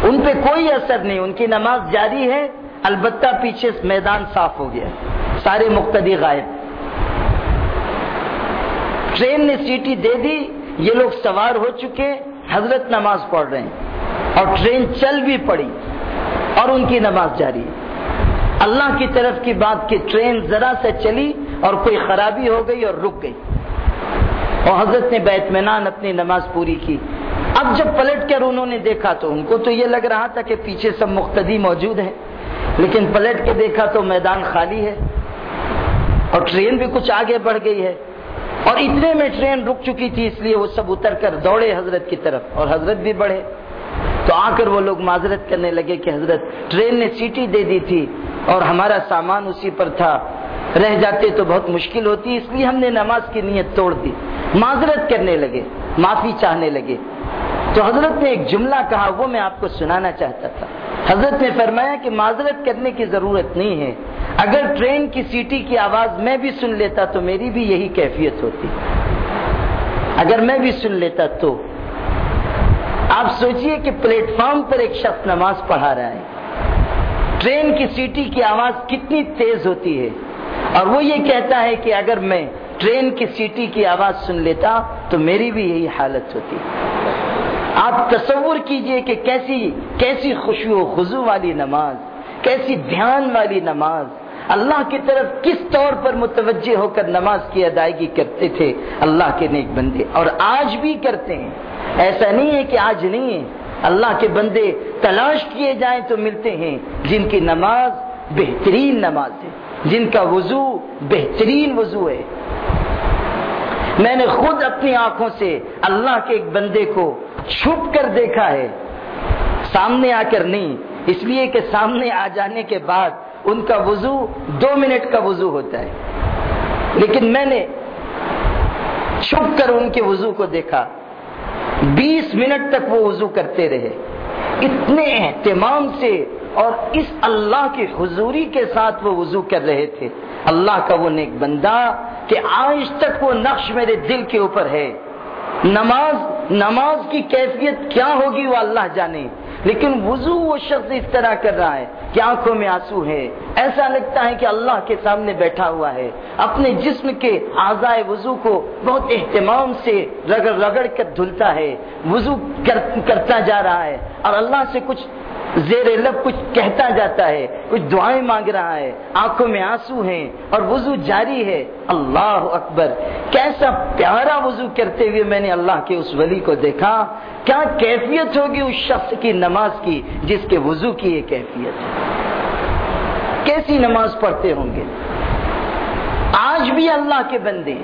ان پہ کوئی اثر نہیں۔ ان کی نماز جاری ہے۔ البتہ پیچھے میدان صاف ہو گیا۔ سارے مقتدی غائب۔ ٹرین نے سیٹی دے دی، یہ لوگ سوار ہو چکے، حضرت نماز پڑھ رہے ہیں۔ اور ٹرین چل بھی پڑی اور ان کی نماز جاری۔ اللہ کی طرف کی بات کہ ٹرین ذرا سے چلی اور کوئی خرابی ہو گئی اور رک گئی۔ اور حضرت نے بیتمینان اپنی نماز پوری کی۔ اب جب پلٹ کر انہوں نے دیکھا تو ان کو تو یہ لگ رہا تھا کہ پیچھے سب مقتدی موجود ہیں، لیکن پلٹ کے دیکھا تو میدان خالی ہے اور ٹرین بھی کچھ آگے بڑھ گئی ہے۔ اور اتنے میں ٹرین رک چکی تھی، اس لیے وہ سب اتر کر دوڑے حضرت کی طرف اور حضرت بھی بڑھے۔ تو آ کر وہ لوگ معذرت کرنے لگے کہ حضرت، ٹرین نے سیٹی دے دی تھی اور ہمارا سامان اسی پر تھا۔ رہ جاتے تو بہت مشکل ہوتی، اس لیے ہم نے نماز کی نیت توڑ دی۔ معذرت کرنے لگے، معافی چاہنے لگے۔ تو حضرت نے ایک جملہ کہا، وہ میں آپ کو سنانا چاہتا تھا۔ حضرت نے فرمایا کہ معذرت کرنے کی ضرورت نہیں ہے۔ اگر ٹرین کی سیٹی کی آواز میں بھی سن لیتا تو میری بھی یہی کیفیت ہوتی۔ اگر میں بھی سن لیتا تو۔ آپ سوچئے کہ پلیٹ فارم پر ایک شخص نماز پڑھا رہا ہے۔ ٹرین کی سیٹی کی آواز کتنی تیز ہوتی ہے۔ اور وہ یہ کہتا ہے کہ اگر میں ٹرین کی سیٹی کی آواز سن لیتا تو میری بھی یہی حالت ہوتی۔ آپ تصور کیجیے کہ کیسی کیسی خوشبو خزو والی نماز، کیسی دھیان والی نماز۔ اللہ کی طرف کس طور پر متوجہ ہو کر نماز کی ادائیگی کرتے تھے؟ اللہ کے نیک بندے۔ اور آج بھی کرتے ہیں۔ ایسا نہیں ہے کہ آج نہیں ہے۔ اللہ کے بندے تلاش کیے جائیں تو ملتے ہیں۔ جن کی نماز بہترین نماز ہے۔ جن کا وضو بہترین وضو ہے۔ میں نے خود اپنی آنکھوں سے اللہ کے ایک بندے کو چھپ کر دیکھا ہے۔ سامنے آ کر نہیں، اس لیے کہ سامنے آ جانے کے بعد ان کا وضو دو منٹ کا وضو ہوتا ہے۔ لیکن میں نے چھپ کر ان کے وضو کو دیکھا۔ بیس منٹ تک وہ وضو کرتے رہے۔ اتنے اہتمام سے اور اس اللہ کی حضوری کے ساتھ وہ وضو کر رہے تھے۔ اللہ کا وہ نیک بندہ کہ آج تک وہ نقش میرے دل کے اوپر ہے۔ نماز نماز کی کیفیت کیا ہوگی وہ اللہ جانے۔ لیکن وضو وہ شخص اس طرح کر رہا ہے کہ آنکھوں میں آنسو ہے۔ ایسا لگتا ہے کہ اللہ کے سامنے بیٹھا ہوا ہے۔ اپنے جسم کے آزائے وضو کو بہت اہتمام سے رگڑ رگڑ کر دھلتا ہے۔ وضو کرتا جا رہا ہے اور اللہ سے کچھ زیر لب کچھ کہتا جاتا ہے، کچھ دعائیں مانگ رہا ہے۔ آنکھوں میں آنسو ہیں اور وضو جاری ہے۔ اللہ اکبر۔ کیسا پیارا وضو کرتے ہوئے میں نے اللہ کے اس ولی کو دیکھا۔ کیا کیفیت ہوگی اس شخص کی نماز کی جس کے وضو کی یہ کیفیت ہے؟ کیسی نماز پڑھتے ہوں گے؟ آج بھی اللہ کے بندے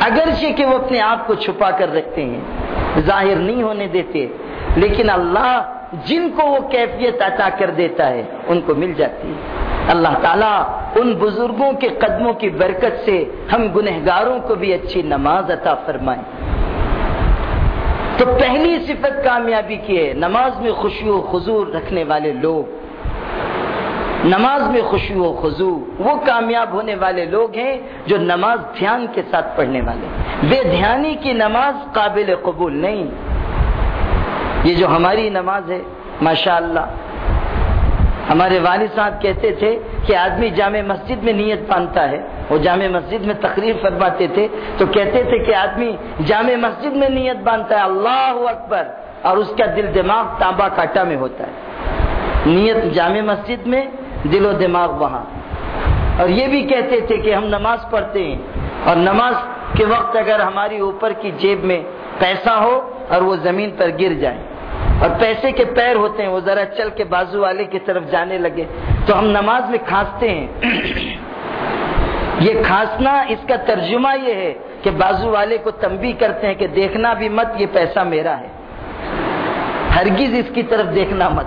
اگرچہ کہ وہ اپنے آپ کو چھپا کر رکھتے ہیں، ظاہر نہیں ہونے دیتے۔ لیکن اللہ جن کو وہ کیفیت عطا کر دیتا ہے، ان کو مل جاتی ہے۔ اللہ تعالیٰ ان بزرگوں کے قدموں کی برکت سے ہم گنہگاروں کو بھی اچھی نماز عطا فرمائیں تو پہلی صفت کامیابی کی ہے، نماز میں خوشی و خضور رکھنے والے لوگ۔ نماز میں خوشی و خضو وہ کامیاب ہونے والے لوگ ہیں جو نماز دھیان کے ساتھ پڑھنے والے۔ بے دھیانی کی نماز قابل قبول نہیں۔ یہ جو ہماری نماز ہے ماشاء اللہ ہمارے والد صاحب کہتے تھے کہ آدمی جامع مسجد میں نیت باندھتا ہے، وہ جامع مسجد میں تقریر فرماتے تھے۔ تو کہتے تھے کہ آدمی جامع مسجد میں نیت باندھتا ہے، اللہ اکبر۔ اور اس کا دل دماغ تانبا کاٹا میں ہوتا ہے۔ نیت جامع مسجد میں، دل و دماغ وہاں۔ اور یہ بھی کہتے تھے کہ ہم نماز پڑھتے ہیں۔ اور نماز کے وقت اگر ہماری اوپر کی جیب میں پیسہ ہو اور وہ زمین پر گر جائے۔ اور پیسے کے پیر ہوتے ہیں، وہ ذرا چل کے بازو والے کی طرف جانے لگے۔ تو ہم نماز میں کھانستے ہیں۔ (clears throat) یہ کھانسنا، اس کا ترجمہ یہ ہے کہ بازو والے کو تمبی کرتے ہیں کہ دیکھنا بھی مت، یہ پیسہ میرا ہے۔ ہرگز اس کی طرف دیکھنا مت۔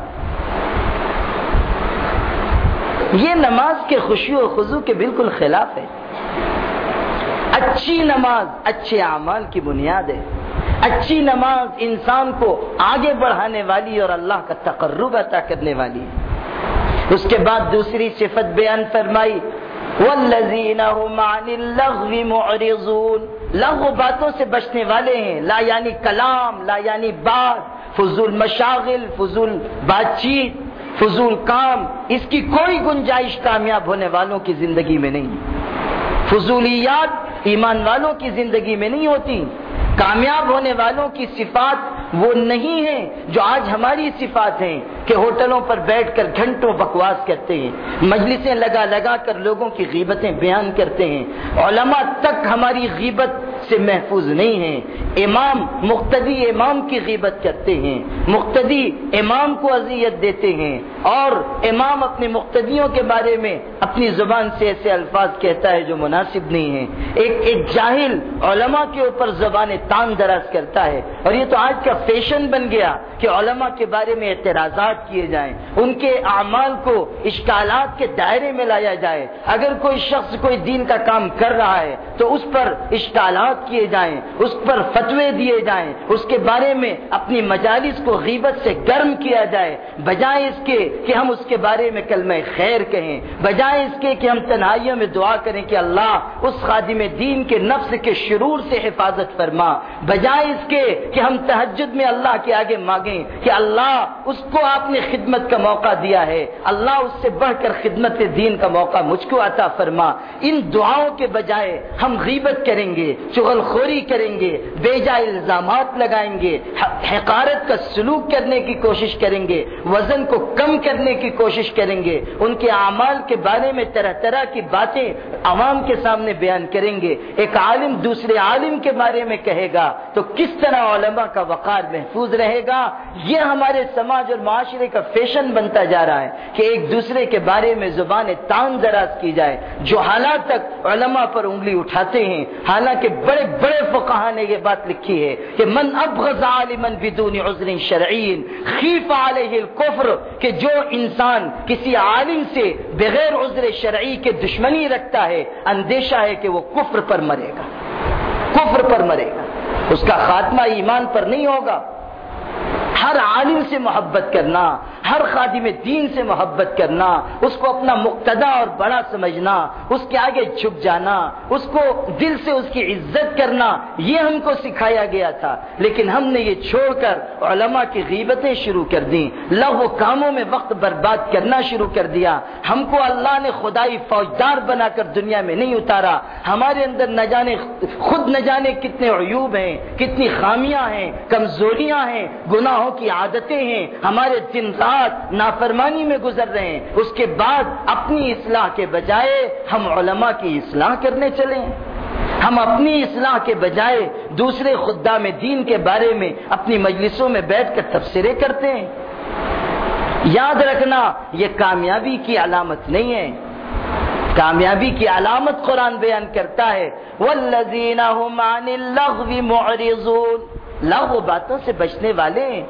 یہ نماز کے خوشی و خزو کے بالکل خلاف ہے۔ اچھی نماز اچھے اعمال کی بنیاد ہے۔ اچھی نماز انسان کو آگے بڑھانے والی اور اللہ کا تقرب عطا کرنے والی اس کے بعد دوسری صفت بیان فرمائی والذین هم عن اللغو معرضون۔ لغو باتوں سے بچنے والے ہیں، لا یعنی کلام، لا یعنی بات، فضول مشاغل، فضول بات چیت فضول کام۔ اس کی کوئی گنجائش کامیاب ہونے والوں کی زندگی میں نہیں۔ فضولیات ایمان والوں کی زندگی میں نہیں ہوتی۔ کامیاب ہونے والوں کی صفات وہ نہیں ہیں جو آج ہماری صفات ہیں کہ ہوٹلوں پر بیٹھ کر گھنٹوں بکواس کرتے ہیں، مجلسیں لگا لگا کر لوگوں کی غیبتیں بیان کرتے ہیں۔ علماء تک ہماری غیبت سے محفوظ نہیں ہیں۔ امام، مقتدی امام کی غیبت کرتے ہیں۔ مقتدی امام کو اذیت دیتے ہیں۔ اور امام اپنے مقتدیوں کے بارے میں اپنی زبان سے ایسے الفاظ کہتا ہے جو مناسب نہیں ہیں۔ ایک ایک جاہل علماء کے اوپر زبان تان دراز کرتا ہے۔ اور یہ تو آج کا فیشن بن گیا کہ علماء کے بارے میں اعتراضات کیے جائیں، ان کے اعمال کو اشکالات کے دائرے میں لایا جائے۔ اگر کوئی شخص کوئی دین کا کام کر رہا ہے، تو اس پر اشکالات کیے جائیں، اس پر فتوے دیے جائیں، اس کے بارے میں اپنی مجالس کو غیبت سے گرم کیا جائے۔ بجائے اس کے کہ ہم اس کے بارے میں کلمہ خیر کہیں، بجائے اس کے کہ ہم تنہائیوں میں دعا کریں کہ اللہ اس خادم دین کے نفس کے شرور سے حفاظت فرما۔ بجائے اس کے کہ ہم تہجد تحجد میں اللہ کے آگے مانگیں کہ اللہ اس کو آپ نے خدمت کا موقع دیا ہے۔ اللہ اس سے بڑھ کر خدمت دین کا موقع مجھ کو عطا فرما۔ ان دعاؤں کے بجائے ہم غیبت کریں گے چغل خوری کریں گے بے جا الزامات لگائیں گے، حقارت کا سلوک کرنے کی کوشش کریں گے، وزن کو کم کرنے کی کوشش کریں گے۔ ان کے اعمال کے بارے میں طرح طرح کی باتیں عوام کے سامنے بیان کریں گے۔ ایک عالم دوسرے عالم کے بارے میں کہے گا۔ تو کس طرح علماء کا وقار محفوظ رہے گا۔ یہ ہمارے سماج اور معاشرے کا فیشن بنتا جا رہا ہے کہ ایک دوسرے کے بارے میں زبان تان دراز کی جائے، جو حالات تک علماء پر انگلی اٹھاتے ہیں۔ حالانکہ بڑے بڑے فقہ نے یہ بات لکھی ہے کہ من ابغض عالمن بدون عذر شرعین خیف علیہ الكفر کہ جو انسان کسی عالم سے بغیر عذر شرعی کے دشمنی رکھتا ہے، اندیشہ ہے کہ وہ کفر پر مرے گا۔ کفر پر مرے گا۔ اس کا خاتمہ ایمان پر نہیں ہوگا۔ ہر عالم سے محبت کرنا ہر خادم دین سے محبت کرنا، اس کو اپنا مقتدا اور بڑا سمجھنا، اس کے آگے جھک جانا، اس کو دل سے اس کی عزت کرنا، یہ ہم کو سکھایا گیا تھا۔ لیکن ہم نے یہ چھوڑ کر علماء کی غیبتیں شروع کر دی لغ و کاموں میں وقت برباد کرنا شروع کر دیا۔ ہم کو اللہ نے خدائی فوجدار بنا کر دنیا میں نہیں اتارا۔ ہمارے اندر نہ جانے، خود نہ جانے کتنے عیوب ہیں، کتنی خامیاں ہیں، کمزوریاں ہیں، گناہوں کی عادتیں ہیں۔ ہمارے دن رات رات نافرمانی میں گزر رہے ہیں، اس کے بعد اپنی اصلاح کے بجائے ہم علماء کی اصلاح کرنے چلے ہیں۔ ہم اپنی اصلاح کے بجائے دوسرے خدا میں دین کے بارے میں اپنی مجلسوں میں بیٹھ کر تبصرے کرتے ہیں۔ یاد رکھنا، یہ کامیابی کی علامت نہیں ہے۔ کامیابی کی علامت قرآن بیان کرتا ہے، وَالَّذِينَ هُمْ عَنِ اللَّغْوِ مُعْرِضُونَ۔ لغو باتوں سے بچنے والے ہیں۔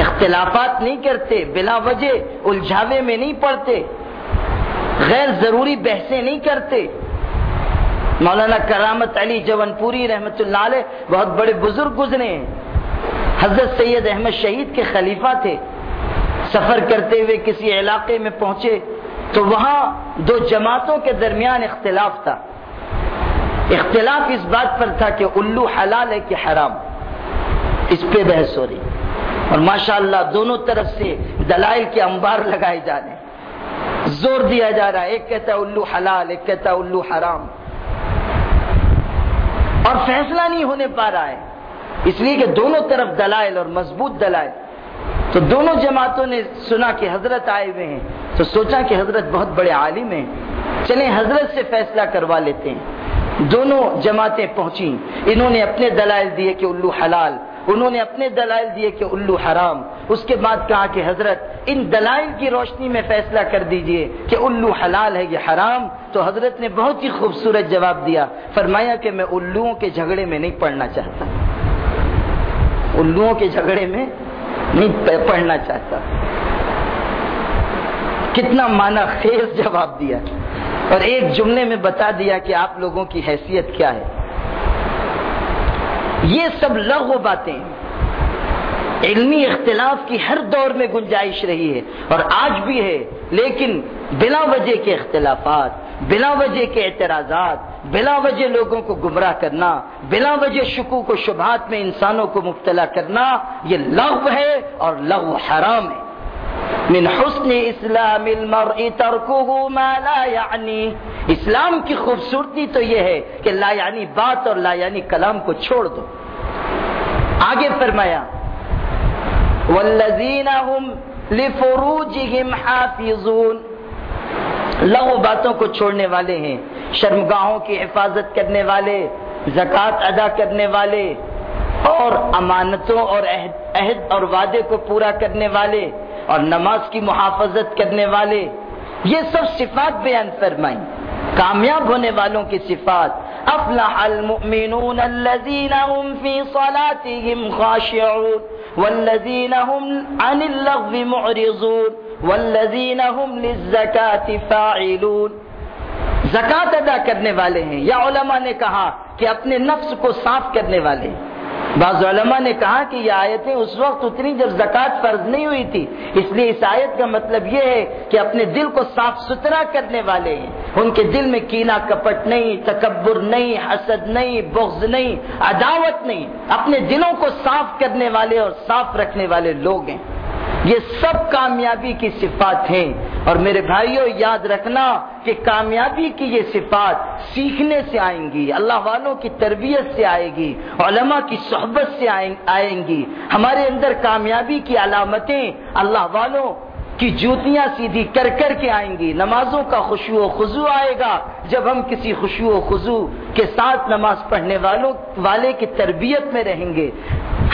اختلافات نہیں کرتے، بلا وجہ الجھاوے میں نہیں پڑتے، غیر ضروری بحثیں نہیں کرتے۔ مولانا کرامت علی جون پوری رحمت اللہ علیہ بہت بڑے بزرگ گزرے ہیں۔ حضرت سید احمد شہید کے خلیفہ تھے۔ سفر کرتے ہوئے کسی علاقے میں پہنچے تو وہاں دو جماعتوں کے درمیان اختلاف تھا۔ اختلاف اس بات پر تھا کہ الو حلال ہے کہ حرام۔ اس پہ بحث ہو رہی۔ اور ماشاء اللہ دونوں طرف سے دلائل کے انبار لگائے جا رہے ہیں۔ زور دیا جا رہا ہے، ایک کہتا ہے الو حلال، ایک کہتا ہے الو حرام۔ اور فیصلہ نہیں ہونے پا رہا ہے۔ اس لیے کہ دونوں طرف دلائل اور مضبوط دلائل۔ تو دونوں جماعتوں نے سنا کہ حضرت آئے ہوئے ہیں۔ تو سوچا کہ حضرت بہت بڑے عالم ہیں۔ چلیں حضرت سے فیصلہ کروا لیتے ہیں۔ دونوں جماعتیں پہنچی انہوں نے اپنے دلائل دیے کہ الو حلال انہوں نے اپنے دلائل دیے کہ الو حرام۔ اس کے بعد کہا کہ حضرت، ان دلائل کی روشنی میں فیصلہ کر دیجیے کہ الو حلال ہے یہ حرام، تو حضرت نے بہت ہی خوبصورت جواب دیا۔ فرمایا کہ میں الوؤں کے جھگڑے میں نہیں پڑھنا چاہتا۔ الوؤں کے جھگڑے میں نہیں پڑھنا چاہتا۔ کتنا مانا خیز جواب دیا۔ اور ایک جملے میں بتا دیا کہ آپ لوگوں کی حیثیت کیا ہے۔ یہ سب لغو باتیں علمی اختلاف کی ہر دور میں گنجائش رہی ہے اور آج بھی ہے، لیکن بلا وجہ کے اختلافات، بلا وجہ کے اعتراضات، بلا وجہ لوگوں کو گمراہ کرنا، بلا وجہ شکو کو شبہات میں انسانوں کو مبتلا کرنا، یہ لغو ہے اور لغو حرام ہے۔ من حسن اسلام المرء ترکه ما لا یعنی۔ اسلام کی خوبصورتی تو یہ ہے کہ لا یعنی بات اور لا یعنی کلام کو چھوڑ دو۔ آگے فرمایا والذین هم لفروجهم حافظون۔ لغو باتوں کو چھوڑنے والے ہیں، شرمگاہوں کی حفاظت کرنے والے، زکوٰۃ ادا کرنے والے، اور امانتوں اور عہد اور وعدے کو پورا کرنے والے۔ اور نماز کی محافظت کرنے والے، یہ سب صفات بیان فرمائیں۔ کامیاب ہونے والوں کی صفات، افلح المؤمنون الذين هم في صلاتهم خاشعون والذين هم عن اللغو معرضون والذين هم للزكاة فاعلون۔ زکات ادا کرنے والے ہیں۔ یا علماء نے کہا کہ اپنے نفس کو صاف کرنے والے ہیں۔ بعض علماء نے کہا کہ یہ آیتیں اس وقت اتنی جب زکوٰۃ فرض نہیں ہوئی تھی، اس لیے اس آیت کا مطلب یہ ہے کہ اپنے دل کو صاف ستھرا کرنے والے ہیں۔ ان کے دل میں کینا کپٹ نہیں، تکبر نہیں، حسد نہیں، بغض نہیں، عداوت نہیں۔ اپنے دلوں کو صاف کرنے والے اور صاف رکھنے والے لوگ ہیں۔ یہ سب کامیابی کی صفات ہیں۔ اور میرے بھائیوں یاد رکھنا کہ کامیابی کی یہ صفات سیکھنے سے آئیں گی، اللہ والوں کی تربیت سے آئے گی، علماء کی صحبت سے آئیں گی۔ ہمارے اندر کامیابی کی علامتیں اللہ والوں کی جوتیاں سیدھی کر کر کے آئیں گی۔ نمازوں کا خوشو و خضو آئے گا۔ جب ہم کسی خوشو و خضو کے ساتھ نماز پڑھنے والوں والے کی تربیت میں رہیں گے،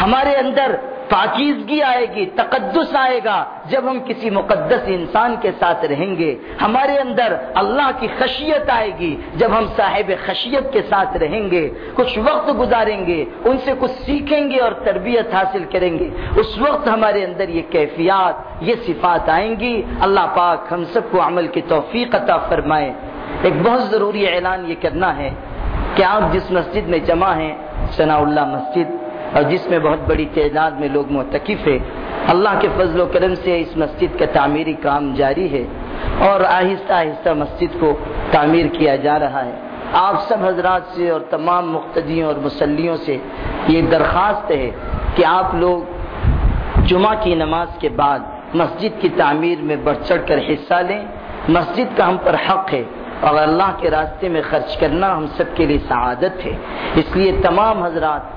ہمارے اندر پاکیزگی آئے گی، تقدس آئے گا جب ہم کسی مقدس انسان کے ساتھ رہیں گے۔ ہمارے اندر اللہ کی خشیت آئے گی جب ہم صاحب خشیت کے ساتھ رہیں گے۔ کچھ وقت گزاریں گے، ان سے کچھ سیکھیں گے اور تربیت حاصل کریں گے۔ اس وقت ہمارے اندر یہ کیفیات، یہ صفات آئیں گی۔ اللہ پاک ہم سب کو عمل کی توفیق عطا فرمائے۔ ایک بہت ضروری اعلان یہ کرنا ہے کہ آپ جس مسجد میں جمع ہیں ثناء اللہ مسجد اور جس میں بہت بڑی تعداد میں لوگ متقف ہے اللہ کے فضل و کرم سے اس مسجد کا تعمیری کام جاری ہے اور آہستہ آہستہ مسجد کو تعمیر کیا جا رہا ہے۔ آپ سب حضرات سے اور تمام مقتدیوں اور مسلیوں سے یہ درخواست ہے کہ آپ لوگ جمعہ کی نماز کے بعد مسجد کی تعمیر میں بڑھ چڑھ کر حصہ لیں۔ مسجد کا ہم پر حق ہے۔ اور اللہ کے راستے میں خرچ کرنا ہم سب کے لیے سعادت ہے۔ اس لیے تمام حضرات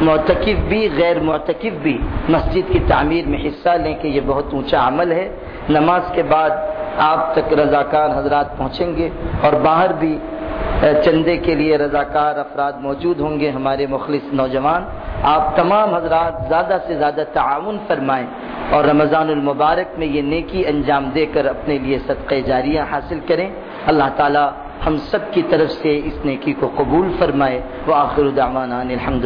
معتکف بھی، غیر معتکف بھی مسجد کی تعمیر میں حصہ لیں کہ یہ بہت اونچا عمل ہے۔ نماز کے بعد آپ تک رضاکار حضرات پہنچیں گے اور باہر بھی چندے کے لیے رضاکار افراد موجود ہوں گے ہمارے مخلص نوجوان۔ آپ تمام حضرات زیادہ سے زیادہ تعاون فرمائیں اور رمضان المبارک میں یہ نیکی انجام دے کر اپنے لیے صدقہ جاریہ حاصل کریں۔ اللہ تعالی ہم سب کی طرف سے اس نیکی کو قبول فرمائے۔ وہ آخر الحمد